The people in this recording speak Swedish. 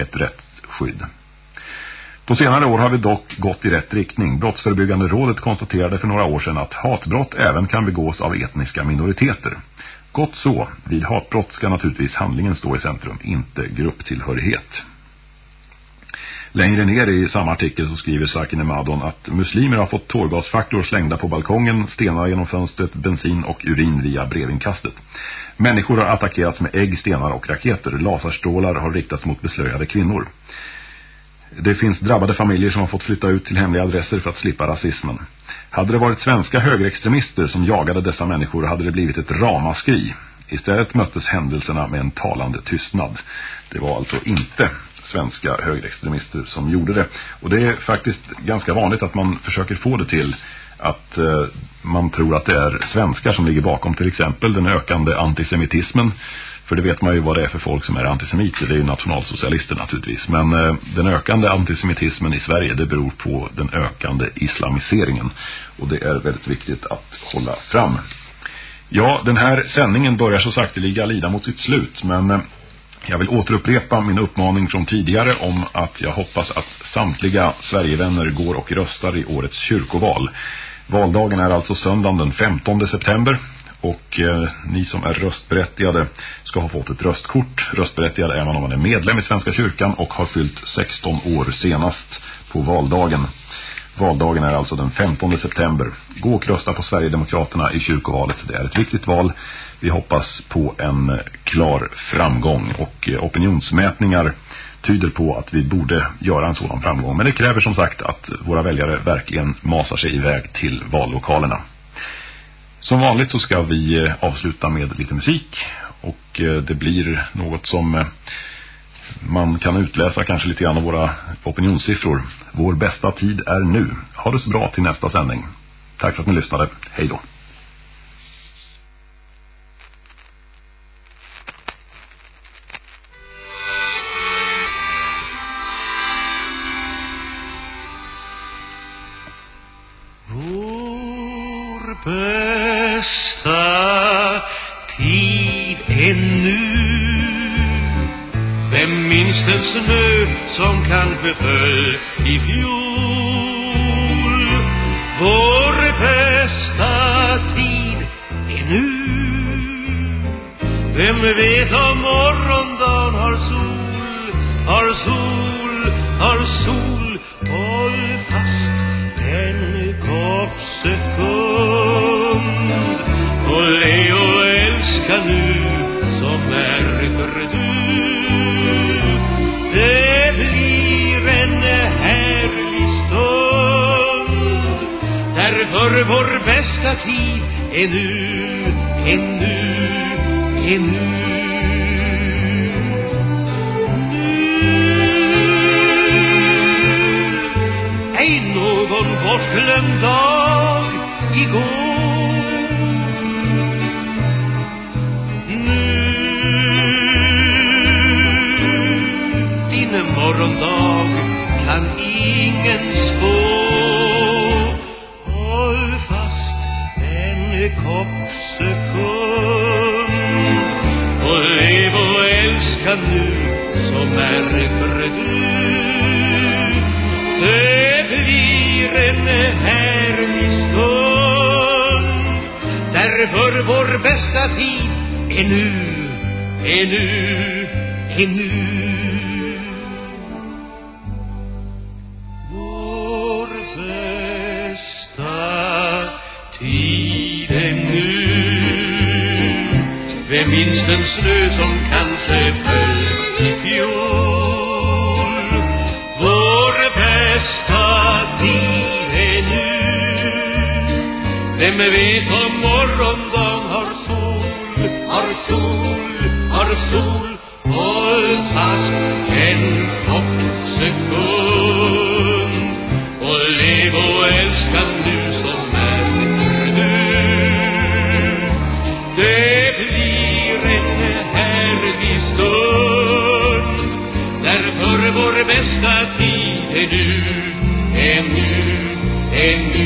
ett rättsskydd. På senare år har vi dock gått i rätt riktning. Brottsförebyggande rådet konstaterade för några år sedan att hatbrott även kan begås av etniska minoriteter. Gott så, vid hatbrott ska naturligtvis handlingen stå i centrum, inte grupptillhörighet. Längre ner i samma artikel så skriver Sakine Madon att muslimer har fått tårgasfaktor slängda på balkongen, stenar genom fönstret, bensin och urin via brevinkastet. Människor har attackerats med ägg, stenar och raketer. Laserstrålar har riktats mot beslöjade kvinnor. Det finns drabbade familjer som har fått flytta ut till hemliga adresser för att slippa rasismen. Hade det varit svenska högerextremister som jagade dessa människor hade det blivit ett ramaskri. Istället möttes händelserna med en talande tystnad. Det var alltså inte svenska högerextremister som gjorde det. Och det är faktiskt ganska vanligt att man försöker få det till att eh, man tror att det är svenskar som ligger bakom till exempel den ökande antisemitismen. För det vet man ju vad det är för folk som är antisemiter. Det är ju nationalsocialister naturligtvis. Men eh, den ökande antisemitismen i Sverige det beror på den ökande islamiseringen. Och det är väldigt viktigt att hålla fram. Ja, den här sändningen börjar så sakteliga lida mot sitt slut. Men eh, jag vill återupprepa min uppmaning från tidigare om att jag hoppas att samtliga Sverigevänner går och röstar i årets kyrkoval. Valdagen är alltså söndagen den 15 september och eh, ni som är röstberättigade ska ha fått ett röstkort. Röstberättigad är man om man är medlem i Svenska kyrkan och har fyllt 16 år senast på valdagen. Valdagen är alltså den 15 september. Gå och rösta på Sverigedemokraterna i kyrkovalet. Det är ett viktigt val. Vi hoppas på en klar framgång och eh, opinionsmätningar tyder på att vi borde göra en sådan framgång. Men det kräver som sagt att våra väljare verkligen masar sig iväg till vallokalerna. Som vanligt så ska vi eh, avsluta med lite musik och eh, det blir något som man kan utläsa kanske lite grann av våra opinionssiffror. Vår bästa tid är nu. Ha det så bra till nästa sändning. Tack för att ni lyssnade. Hej då. Vår som kanske föll i fjol. Vår bästa tid är nu. Vem vet om morgondagen har sol, har sol, har sol bästa tid ännu. nu, är människa nu som närmre du Det blir en härlig stund. Därför vår bästa tid är nu, är nu, är nu. Vem minns den snö som kan Vem vet om morgondagen har sol, har sol, har sol Håll fast en kort sekund Och lev och älska nu som är. Nu Det blir en härlig stund. Därför vår bästa tid är nu, är nu, är nu